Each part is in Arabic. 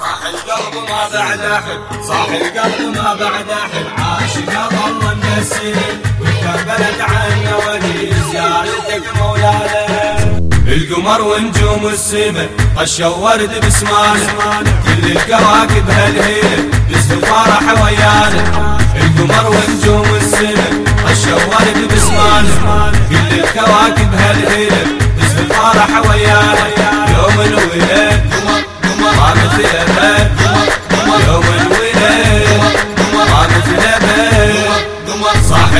صاح القلب ما بعد أحد صاح القلب ما بعد أحد. عاشق ظل مسير وكبلت عنا ولي زيارتك مولانا. القمر ونجوم السما طشوا ورد بسمانه. كل الكواكب هالهيله يزهو فرح ويانا القمر ونجوم السما طشوا ورد بسمانه.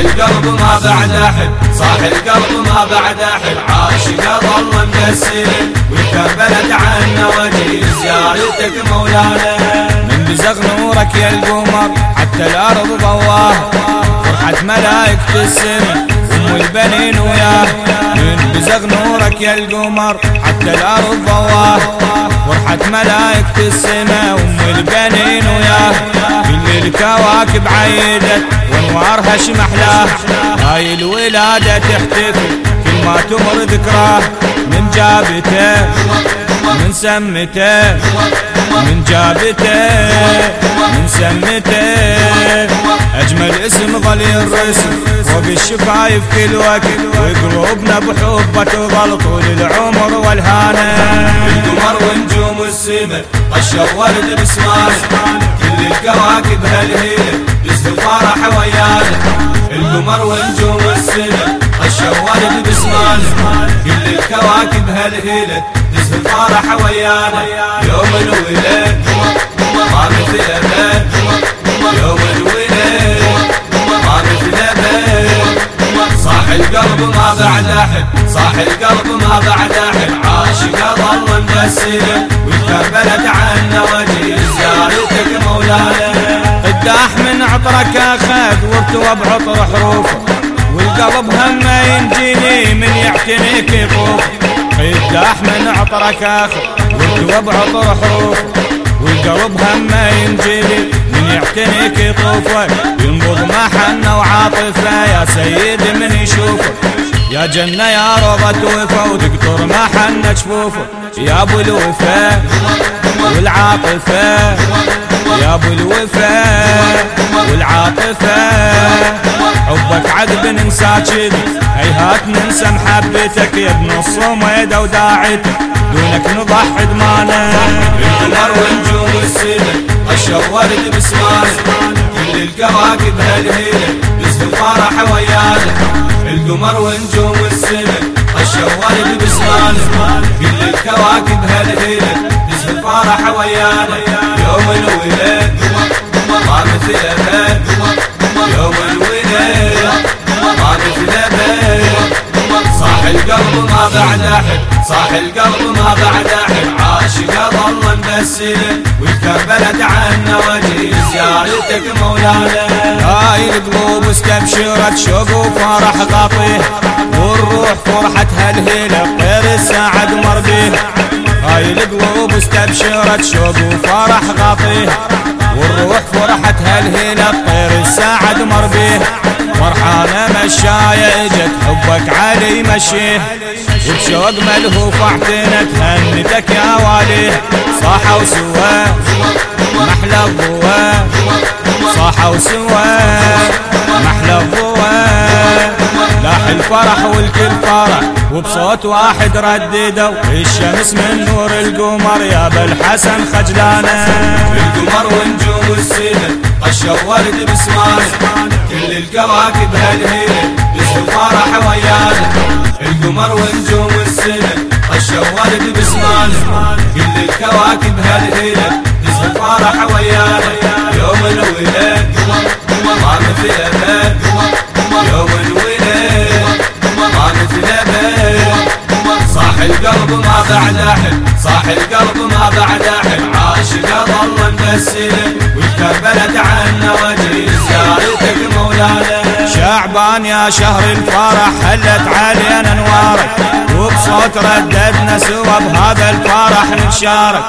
القلب ما بعد احد صاح القلب ما بعد احد عاشق ظل مقسم وكبلت عنا وجه زيارتك مولانا. من بزغ نورك يا القمر حتى الأرض ضواه. فرحة ملايكة السما أم البنين وياه. من بزغ نورك يا القمر حتى الأرض ضواه. فرحة ملايكة السما أم البنين وياه. كل الكواكب عيدت وانوارها شمحلاه هاي الولادة تحتفل كل ما تمر ذكراه. من جابته من سمته من جابته من سمته. أجمل اسم ظل الرسم فوق الشفايف كل وقت وقلوبنا بحبة تظل طول العمر والهانة. القمر ونجوم السما طشوا ورد بسمانه. كل الكواكب هالهيله يزهو فرح ويانا القمر ونجوم السما طشوا ورد بسمانه كل الكواكب هالهيله يزهو فرح ويانا يوم الولاد ما مثل ابد يوم الولاد ما مثل ابد صاح القلب ما بعد أحد صاح القلب ما بعد أحد. عاشق ظل مبسم وكبلت عنا وجه زيارتك مولانا. قداح من عطرك أخذ وارتوى بعطر حروفه والقلب همه ينجيني من يعتنيك يطوف قداح من عطرك أخذ وارتوى بعطر حروفه والقلب همه ينجيني من يعتنيك يطوفه ينبض محنة وعاطفة يا سيد من يشوفه يا جنة يا روضة وفا وتقطر محنة جفوفه يا ابو الوفا والعاطفة يا أبو الوفا والعاطفة. حبك عذب كذي. هيهات ننسى محبتك يا ابن الصميدة وداعتك دونك نضحي دمانا القمر ونجوم السما طشوا ورد بسمانه كل الكواكب هالهيله يزهو فرح ويانا القمر ونجوم السما طشوا ورد بسمانه كل الكواكب هالهيله يزهو فرح ويانا. يوم الولاد. ما مثل يوم الولاد. ما مثل صاح القلب ما بعد أحد. صاح القلب ما بعد أحد. عاشق ظل مبسم وكبلت عنا وجه زيارتك مولانا. هاي القلوب استبشرت شوق وفرح غطيه والروح فرحة هالهيلة. طير السعد مر بيه. هاي القلوب استبشرت شوق وفرح غطيه والروح فرحة هالهيلة طير السعد مر بيه. فرحانة مشاية إجت حبك علي مشيه وبشوق ملهوف اعتنت هنتك يا واليه صاحوا سوا محلى الضوى صاحوا سوا محلى الضوى لاح الفرح والكل فرح وبصوت واحد رددوا الشمس من نور القمر يا بالحسن خجلانه القمر ونجوم السما طشوا ورد بسمانه كل الكواكب هالهيله يزهو فرح ويانا القمر ونجوم السما طشوا ورد بسمانه كل الكواكب هالهيله يزهو فرح ويانا يوم الولاد ما مثل القلب ما بعد أحد صاح القلب ما بعد أحد. عاشق ظل مبسم وكبلت عنا وجه زيارتك مولانا. شعبان يا شهر الفرح هلت علينا انوارك وبصوت رددنا سوا بهذا الفرح نتشارك.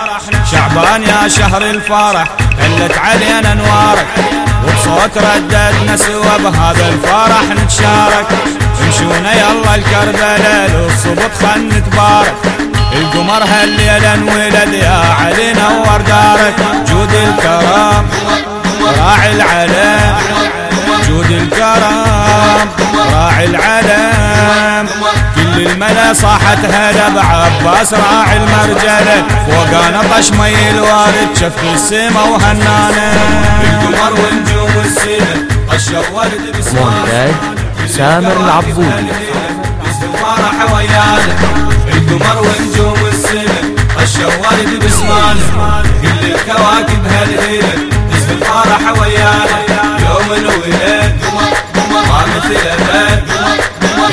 شعبان يا شهر الفرح هلت علينا انوارك وبصوت رددنا سوا بهذا الفرح نتشارك. امشونا يلا الكربلاء للصبط خل نتبارك. القمر هالليلة انولد يا علي نور دارك. الكرم راعي العلم. جود الكرم راعي العلم. كل الملا صاحت هلا بعباس راعي المرجلة فوق نطش مي الوارد شف السما وهنانة. القمر ونجوم السنة طشوا ورد مونتاج سامر العبودي. فرح ويانا القمر ونجوم السنة طشوا ورد بسمانة كل الكواكب هالهيلة تزف الفرح ويانا يوم الولاد ما مثل أبد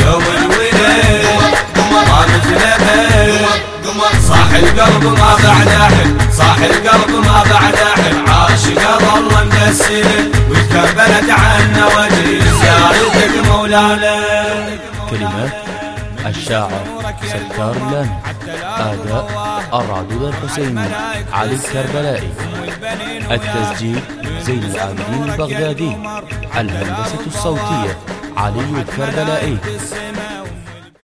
يوم الولاد ما مثل أبد صاح القلب ما بعد أحد صاح القلب ما بعد أحد عاشق ظل مدسل مولانا كلمات الشاعر ستار اللامي أداء الرعدود الحسيني علي الكربلائي. التسجيل زين العابدين البغدادي. الهندسة الصوتية علي الكربلائي.